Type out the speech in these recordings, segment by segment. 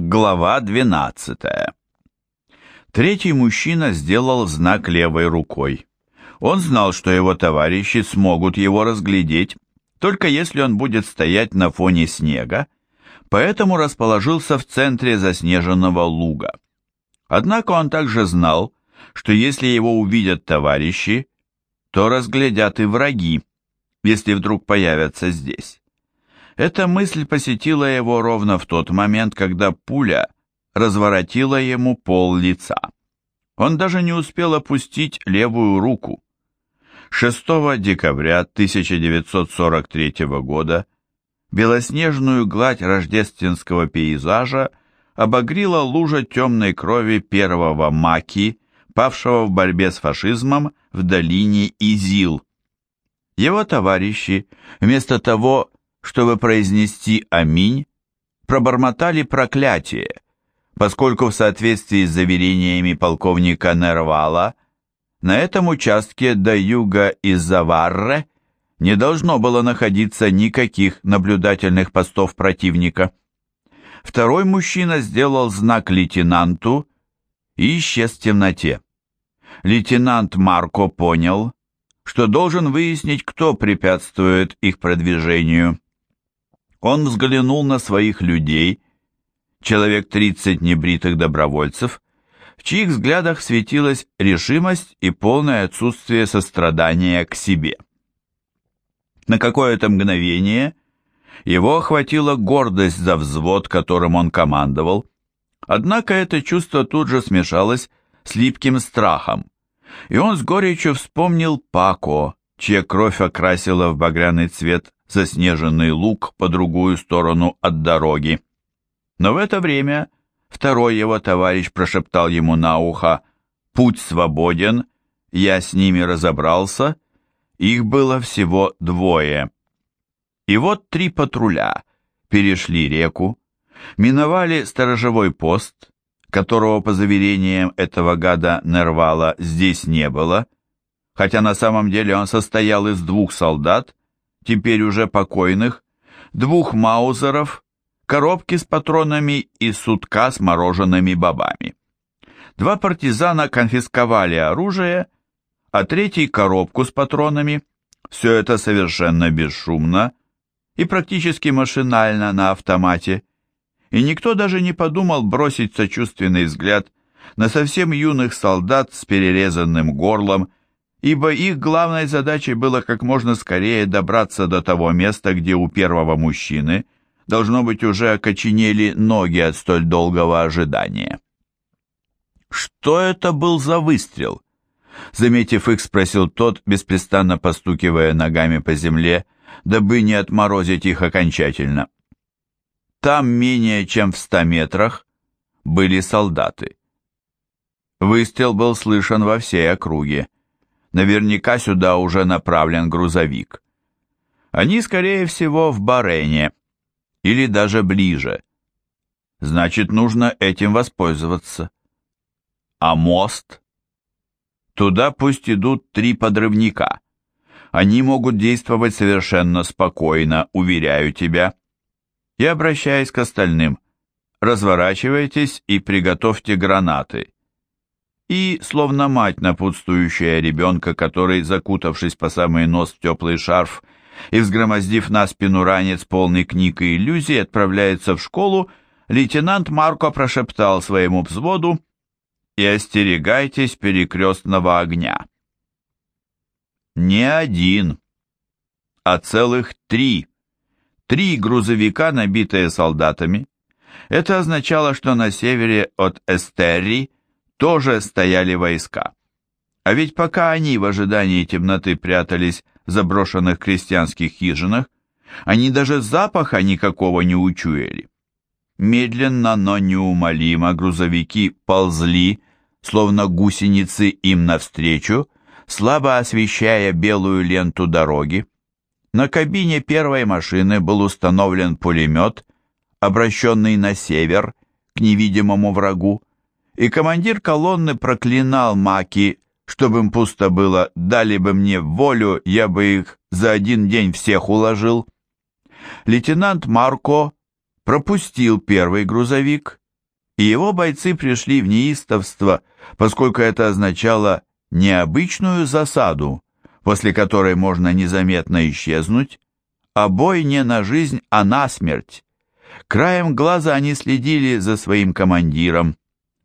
Глава 12. Третий мужчина сделал знак левой рукой. Он знал, что его товарищи смогут его разглядеть, только если он будет стоять на фоне снега, поэтому расположился в центре заснеженного луга. Однако он также знал, что если его увидят товарищи, то разглядят и враги, если вдруг появятся здесь. Эта мысль посетила его ровно в тот момент, когда пуля разворотила ему пол лица. Он даже не успел опустить левую руку. 6 декабря 1943 года белоснежную гладь рождественского пейзажа обогрила лужа темной крови первого Маки, павшего в борьбе с фашизмом в долине Изил. Его товарищи, вместо того, чтобы произнести «Аминь», пробормотали проклятие, поскольку в соответствии с заверениями полковника Нервала на этом участке до юга из Заварре не должно было находиться никаких наблюдательных постов противника. Второй мужчина сделал знак лейтенанту и исчез в темноте. Лейтенант Марко понял, что должен выяснить, кто препятствует их продвижению. Он взглянул на своих людей, человек 30 небритых добровольцев, в чьих взглядах светилась решимость и полное отсутствие сострадания к себе. На какое-то мгновение его охватила гордость за взвод, которым он командовал, однако это чувство тут же смешалось с липким страхом, и он с горечью вспомнил Пако, чья кровь окрасила в багряный цвет заснеженный луг по другую сторону от дороги. Но в это время второй его товарищ прошептал ему на ухо «Путь свободен, я с ними разобрался». Их было всего двое. И вот три патруля перешли реку, миновали сторожевой пост, которого, по заверениям этого гада Нервала, здесь не было, хотя на самом деле он состоял из двух солдат, теперь уже покойных, двух маузеров, коробки с патронами и сутка с мороженными бобами. Два партизана конфисковали оружие, а третий коробку с патронами. Все это совершенно бесшумно и практически машинально на автомате. И никто даже не подумал бросить сочувственный взгляд на совсем юных солдат с перерезанным горлом ибо их главной задачей было как можно скорее добраться до того места, где у первого мужчины должно быть уже окоченели ноги от столь долгого ожидания. «Что это был за выстрел?» Заметив их, спросил тот, беспрестанно постукивая ногами по земле, дабы не отморозить их окончательно. Там менее чем в ста метрах были солдаты. Выстрел был слышен во всей округе. Наверняка сюда уже направлен грузовик. Они, скорее всего, в Барене. Или даже ближе. Значит, нужно этим воспользоваться. А мост? Туда пусть идут три подрывника. Они могут действовать совершенно спокойно, уверяю тебя. И обращаясь к остальным, разворачивайтесь и приготовьте гранаты и, словно мать, напутствующая ребенка, который, закутавшись по самый нос в теплый шарф и взгромоздив на спину ранец полный книг и иллюзий, отправляется в школу, лейтенант Марко прошептал своему взводу «И остерегайтесь перекрестного огня». Не один, а целых три. Три грузовика, набитые солдатами. Это означало, что на севере от Эстерри тоже стояли войска. А ведь пока они в ожидании темноты прятались в заброшенных крестьянских хижинах, они даже запаха никакого не учуяли. Медленно, но неумолимо грузовики ползли, словно гусеницы им навстречу, слабо освещая белую ленту дороги. На кабине первой машины был установлен пулемет, обращенный на север, к невидимому врагу и командир колонны проклинал маки, чтобы им пусто было, дали бы мне волю, я бы их за один день всех уложил. Лейтенант Марко пропустил первый грузовик и его бойцы пришли в неистовство, поскольку это означало необычную засаду, после которой можно незаметно исчезнуть, а бой не на жизнь, а на смерть. Краем глаза они следили за своим командиром,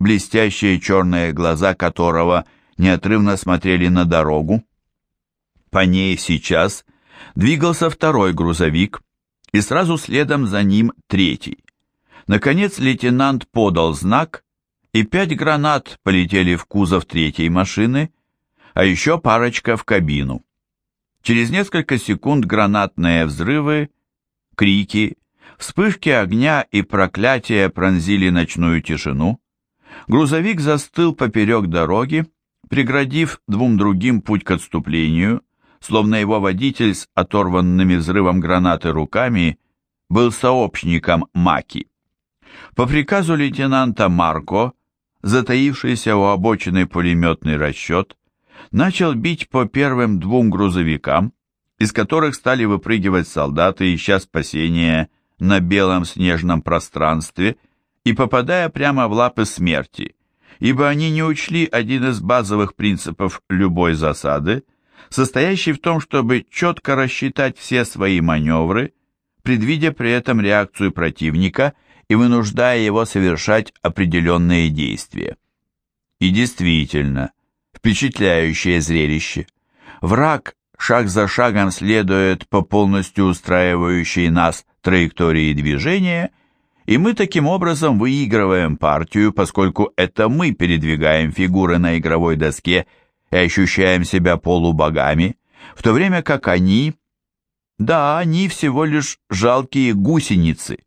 блестящие черные глаза которого неотрывно смотрели на дорогу. По ней сейчас двигался второй грузовик, и сразу следом за ним третий. Наконец лейтенант подал знак, и пять гранат полетели в кузов третьей машины, а еще парочка в кабину. Через несколько секунд гранатные взрывы, крики, вспышки огня и проклятия пронзили ночную тишину. Грузовик застыл поперек дороги, преградив двум другим путь к отступлению, словно его водитель с оторванными взрывом гранаты руками был сообщником Маки. По приказу лейтенанта Марко, затаившийся у обочины пулеметный расчет, начал бить по первым двум грузовикам, из которых стали выпрыгивать солдаты, ища спасения на белом снежном пространстве и попадая прямо в лапы смерти, ибо они не учли один из базовых принципов любой засады, состоящий в том, чтобы четко рассчитать все свои маневры, предвидя при этом реакцию противника и вынуждая его совершать определенные действия. И действительно, впечатляющее зрелище. Враг шаг за шагом следует по полностью устраивающей нас траектории движения, и мы таким образом выигрываем партию, поскольку это мы передвигаем фигуры на игровой доске и ощущаем себя полубогами, в то время как они, да, они всего лишь жалкие гусеницы.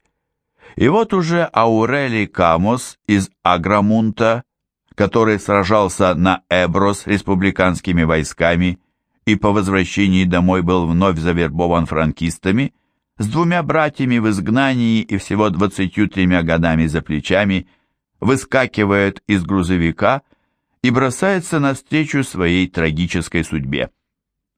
И вот уже Аурели Камос из Аграмунта который сражался на Эбро с республиканскими войсками и по возвращении домой был вновь завербован франкистами, с двумя братьями в изгнании и всего двадцатью тремя годами за плечами, выскакивает из грузовика и бросается навстречу своей трагической судьбе.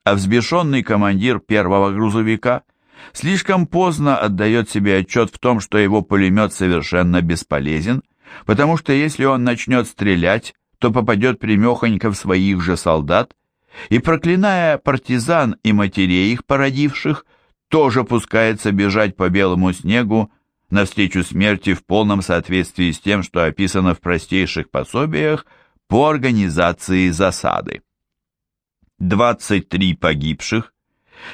А взбешенный командир первого грузовика слишком поздно отдает себе отчет в том, что его пулемет совершенно бесполезен – потому что если он начнет стрелять, то попадет примехонько в своих же солдат, и, проклиная партизан и матерей их породивших, тоже пускается бежать по белому снегу навстречу смерти в полном соответствии с тем, что описано в простейших пособиях по организации засады. 23 погибших,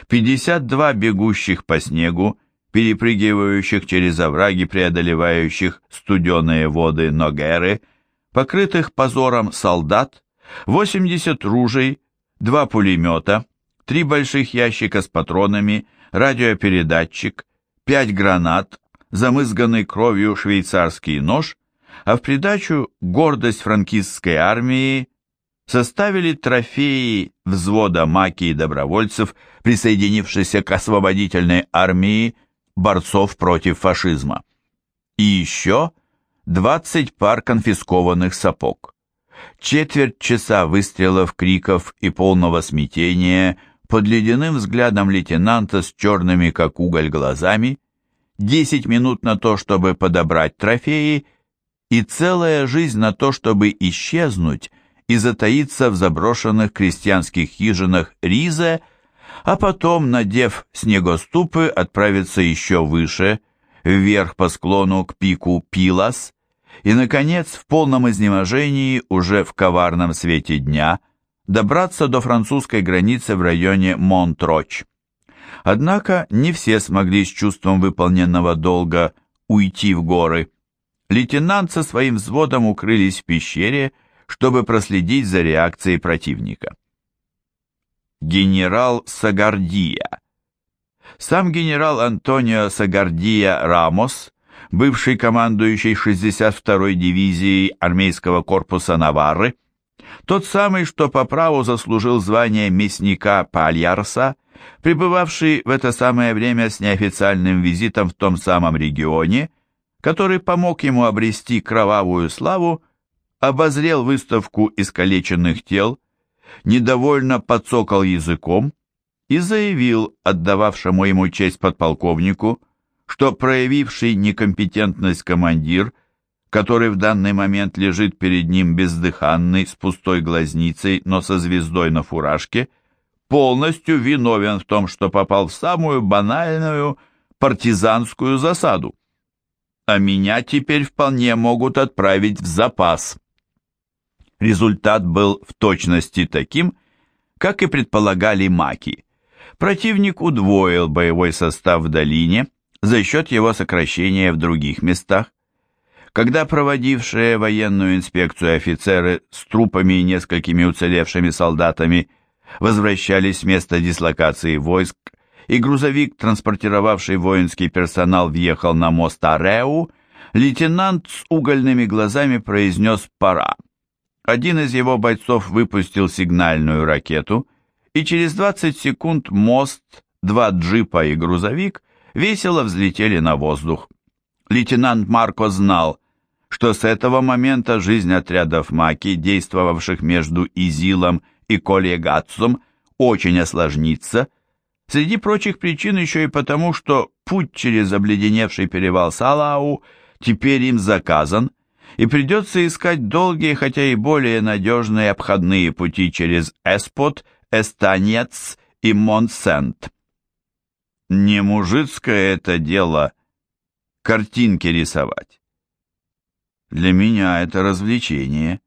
52 бегущих по снегу перепрыгивающих через овраги, преодолевающих студеные воды Ногеры, покрытых позором солдат, 80 ружей, два пулемета, три больших ящика с патронами, радиопередатчик, пять гранат, замызганный кровью швейцарский нож, а в придачу гордость франкистской армии составили трофеи взвода маки добровольцев, присоединившихся к освободительной армии борцов против фашизма. И еще 20 пар конфискованных сапог. Четверть часа выстрелов, криков и полного смятения под ледяным взглядом лейтенанта с черными, как уголь, глазами, 10 минут на то, чтобы подобрать трофеи, и целая жизнь на то, чтобы исчезнуть и затаиться в заброшенных крестьянских хижинах Риза а потом, надев снегоступы, отправиться еще выше, вверх по склону к пику Пилас, и, наконец, в полном изнеможении, уже в коварном свете дня, добраться до французской границы в районе Монтроч. Однако не все смогли с чувством выполненного долга уйти в горы. Лейтенант со своим взводом укрылись в пещере, чтобы проследить за реакцией противника генерал Сагардия. Сам генерал Антонио Сагардия Рамос, бывший командующий 62-й дивизией армейского корпуса Наварры, тот самый, что по праву заслужил звание мясника Пальярса, пребывавший в это самое время с неофициальным визитом в том самом регионе, который помог ему обрести кровавую славу, обозрел выставку искалеченных тел, недовольно подсокал языком и заявил отдававшему ему честь подполковнику, что проявивший некомпетентность командир который в данный момент лежит перед ним бездыханный, с пустой глазницей, но со звездой на фуражке, полностью виновен в том, что попал в самую банальную партизанскую засаду. А меня теперь вполне могут отправить в запас. Результат был в точности таким, как и предполагали маки. Противник удвоил боевой состав в долине за счет его сокращения в других местах. Когда проводившие военную инспекцию офицеры с трупами и несколькими уцелевшими солдатами возвращались с места дислокации войск, и грузовик, транспортировавший воинский персонал, въехал на мост Ареу, лейтенант с угольными глазами произнес «пора». Один из его бойцов выпустил сигнальную ракету, и через 20 секунд мост, два джипа и грузовик весело взлетели на воздух. Лейтенант Марко знал, что с этого момента жизнь отрядов Маки, действовавших между Изилом и Кольегатсом, очень осложнится, среди прочих причин еще и потому, что путь через обледеневший перевал Салау теперь им заказан, и придется искать долгие, хотя и более надежные обходные пути через Эспот, Эстанец и Монсент. Не мужицкое это дело картинки рисовать. Для меня это развлечение,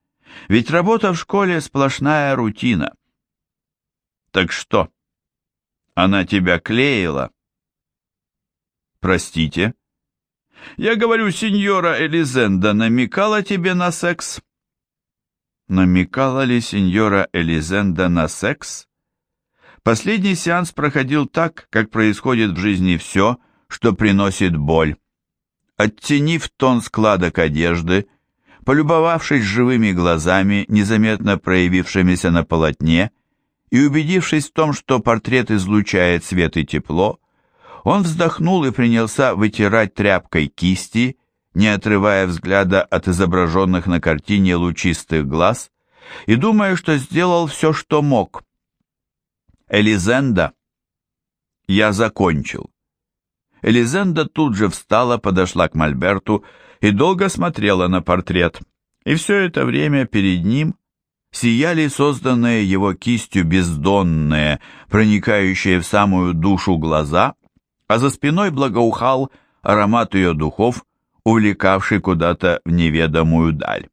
ведь работа в школе сплошная рутина. Так что, она тебя клеила? Простите? Я говорю, сеньора Элизенда намекала тебе на секс? Намекала ли сеньора Элизенда на секс? Последний сеанс проходил так, как происходит в жизни все, что приносит боль. Оттенив тон складок одежды, полюбовавшись живыми глазами, незаметно проявившимися на полотне, и убедившись в том, что портрет излучает свет и тепло, он вздохнул и принялся вытирать тряпкой кисти, не отрывая взгляда от изображенных на картине лучистых глаз, и думая, что сделал все, что мог. «Элизенда!» «Я закончил». Элизенда тут же встала, подошла к Мольберту и долго смотрела на портрет. И все это время перед ним сияли созданные его кистью бездонные, проникающие в самую душу глаза, а за спиной благоухал аромат ее духов, увлекавший куда-то в неведомую даль.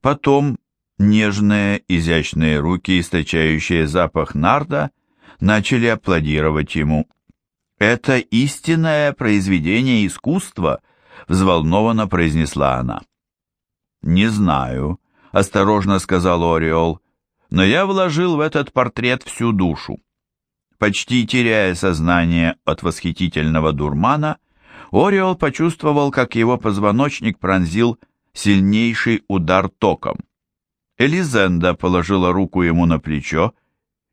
Потом нежные, изящные руки, источающие запах нарда, начали аплодировать ему. «Это истинное произведение искусства», — взволнованно произнесла она. «Не знаю», — осторожно сказал Ореол, — «но я вложил в этот портрет всю душу. Почти теряя сознание от восхитительного дурмана, Ориол почувствовал, как его позвоночник пронзил сильнейший удар током. Элизенда положила руку ему на плечо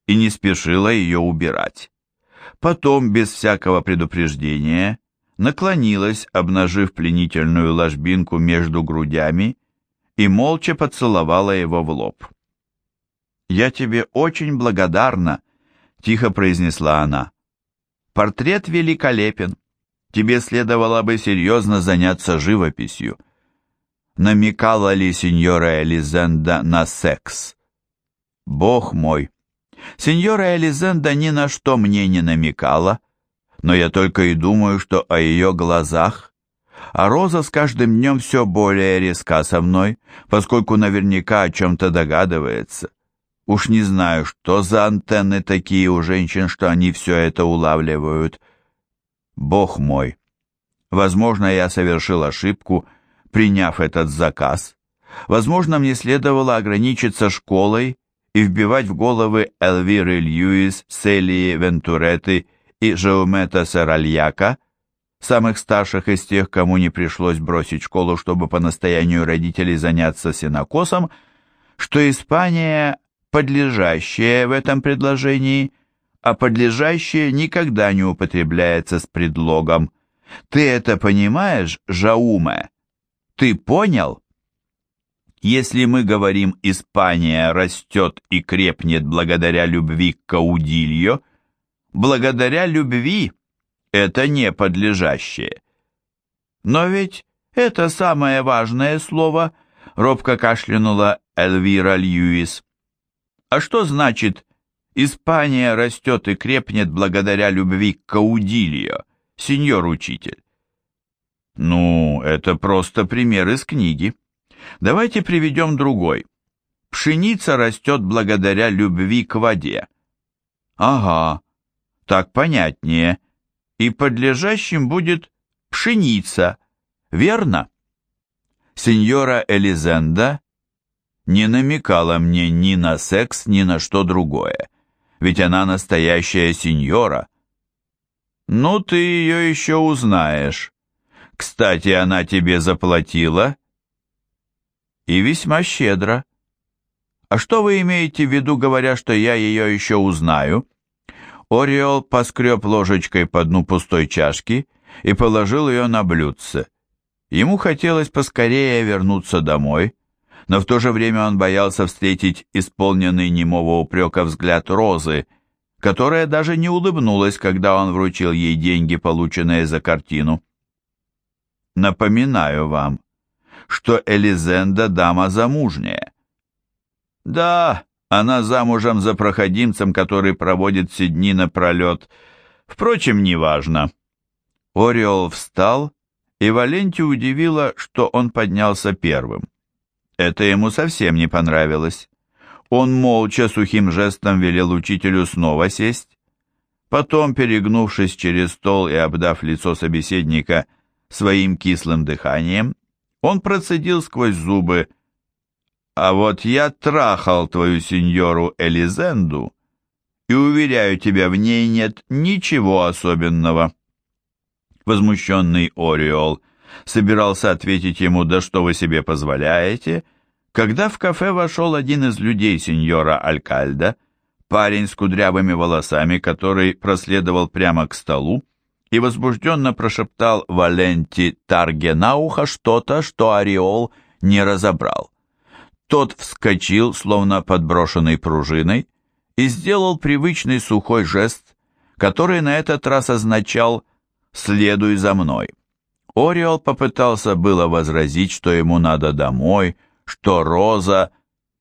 и не спешила ее убирать. Потом, без всякого предупреждения, наклонилась, обнажив пленительную ложбинку между грудями, и молча поцеловала его в лоб. «Я тебе очень благодарна», — тихо произнесла она. «Портрет великолепен. Тебе следовало бы серьезно заняться живописью». Намекала ли сеньора Элизенда на секс? Бог мой! Сеньора Элизенда ни на что мне не намекала, но я только и думаю, что о ее глазах. А Роза с каждым днем все более резка со мной, поскольку наверняка о чем-то догадывается. Уж не знаю, что за антенны такие у женщин, что они все это улавливают. Бог мой! Возможно, я совершил ошибку, приняв этот заказ. Возможно, мне следовало ограничиться школой и вбивать в головы Элвиры Льюис, Селии Вентуреты и Жеомета Саральяка, самых старших из тех, кому не пришлось бросить школу, чтобы по настоянию родителей заняться сенокосом, что Испания подлежащее в этом предложении, а подлежащее никогда не употребляется с предлогом. Ты это понимаешь, Жауме? Ты понял? Если мы говорим «Испания растет и крепнет благодаря любви к Каудильо», благодаря любви это не подлежащее. Но ведь Это самое важное слово, робко кашлянула Эльвира Льюис. А что значит «Испания растет и крепнет благодаря любви к Каудильо», сеньор-учитель? Ну, это просто пример из книги. Давайте приведем другой. Пшеница растет благодаря любви к воде. Ага, так понятнее. И подлежащим будет пшеница, верно? Сеньора Элизенда не намекала мне ни на секс, ни на что другое, ведь она настоящая сеньора. Ну, ты ее еще узнаешь. Кстати, она тебе заплатила? И весьма щедро. А что вы имеете в виду, говоря, что я ее еще узнаю? Ориол поскреб ложечкой по дну пустой чашки и положил ее на блюдце. Ему хотелось поскорее вернуться домой, но в то же время он боялся встретить исполненный немого упрека взгляд Розы, которая даже не улыбнулась, когда он вручил ей деньги, полученные за картину. «Напоминаю вам, что Элизенда дама замужняя. Да, она замужем за проходимцем, который проводит все дни напролет. Впрочем, неважно». Ориол встал, и Валенти удивило, что он поднялся первым. Это ему совсем не понравилось. Он молча сухим жестом велел учителю снова сесть. Потом, перегнувшись через стол и обдав лицо собеседника своим кислым дыханием, он процедил сквозь зубы «А вот я трахал твою сеньору Элизенду, и, уверяю тебя, в ней нет ничего особенного». Возмущенный Ориол собирался ответить ему «Да что вы себе позволяете?», когда в кафе вошел один из людей сеньора Алькальда, парень с кудрявыми волосами, который проследовал прямо к столу и возбужденно прошептал Валенти Тарге на ухо что-то, что Ореол не разобрал. Тот вскочил, словно подброшенный пружиной, и сделал привычный сухой жест, который на этот раз означал «следуй за мной». Ориол попытался было возразить, что ему надо домой, что Роза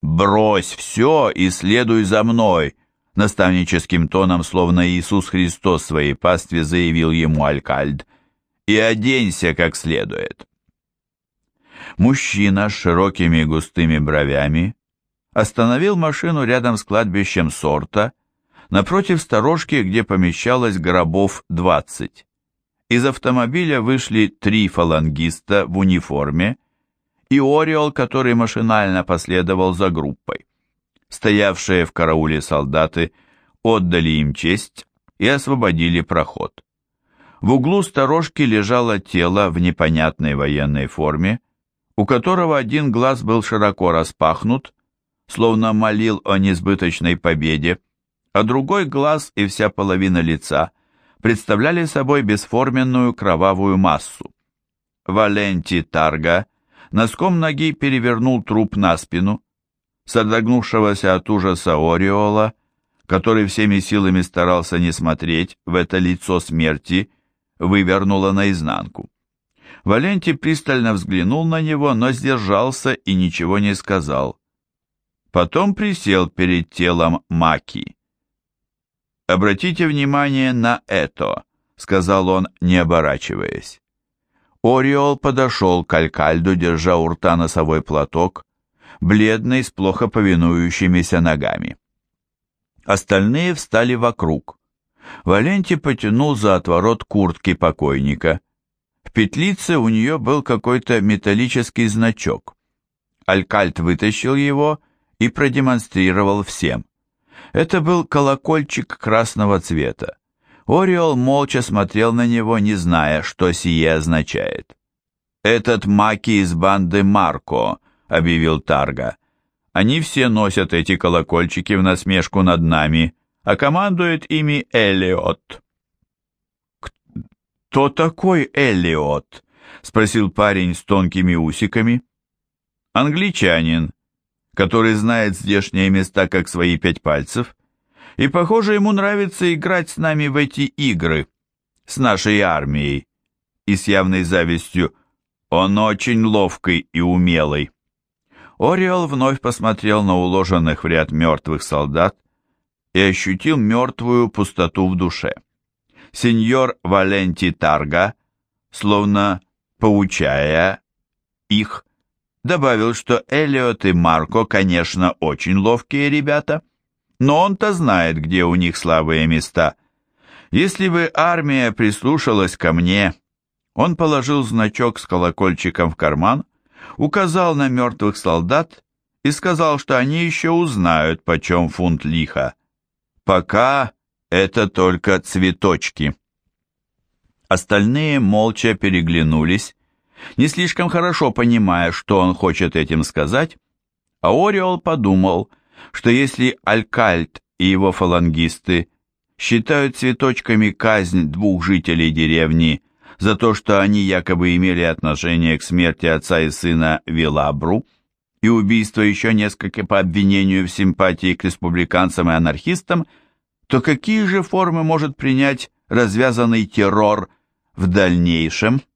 «брось все и следуй за мной», наставническим тоном, словно Иисус Христос своей пастве заявил ему Алькальд, «и оденься как следует». Мужчина с широкими густыми бровями остановил машину рядом с кладбищем сорта, напротив сторожки, где помещалось гробов двадцать. Из автомобиля вышли три фалангиста в униформе и Ориол, который машинально последовал за группой. Стоявшие в карауле солдаты отдали им честь и освободили проход. В углу сторожки лежало тело в непонятной военной форме, у которого один глаз был широко распахнут, словно молил о несбыточной победе, а другой глаз и вся половина лица представляли собой бесформенную кровавую массу. Валенти Тарга носком ноги перевернул труп на спину, содрогнувшегося от ужаса Ориола, который всеми силами старался не смотреть в это лицо смерти, вывернуло наизнанку. Валенти пристально взглянул на него, но сдержался и ничего не сказал. Потом присел перед телом Маки. «Обратите внимание на это», — сказал он, не оборачиваясь. Ориол подошел к Алькальду, держа у рта носовой платок, бледный, с плохо повинующимися ногами. Остальные встали вокруг. Валенти потянул за отворот куртки покойника. В петлице у нее был какой-то металлический значок. Алькальд вытащил его и продемонстрировал всем. Это был колокольчик красного цвета. Ориол молча смотрел на него, не зная, что сие означает. «Этот маки из банды Марко», — объявил Тарга. «Они все носят эти колокольчики в насмешку над нами, а командует ими Элиот». «Кто такой Элиот?» — спросил парень с тонкими усиками. «Англичанин, который знает здешние места как свои пять пальцев, и, похоже, ему нравится играть с нами в эти игры, с нашей армией. И с явной завистью Он очень ловкий и умелый. Ориол вновь посмотрел на уложенных в ряд мертвых солдат и ощутил мертвую пустоту в душе. Сеньор Валенти Тарга, словно поучая их, добавил, что Элиот и Марко, конечно, очень ловкие ребята, но он-то знает, где у них слабые места. Если бы армия прислушалась ко мне, он положил значок с колокольчиком в карман, указал на мертвых солдат и сказал, что они еще узнают, почем фунт лиха. Пока это только цветочки. Остальные молча переглянулись, не слишком хорошо понимая, что он хочет этим сказать, а Ориол подумал, что если Алькальт и его фалангисты считают цветочками казнь двух жителей деревни за то, что они якобы имели отношение к смерти отца и сына Вилабру, и убийство еще несколько по обвинению в симпатии к республиканцам и анархистам, то какие же формы может принять развязанный террор в дальнейшем –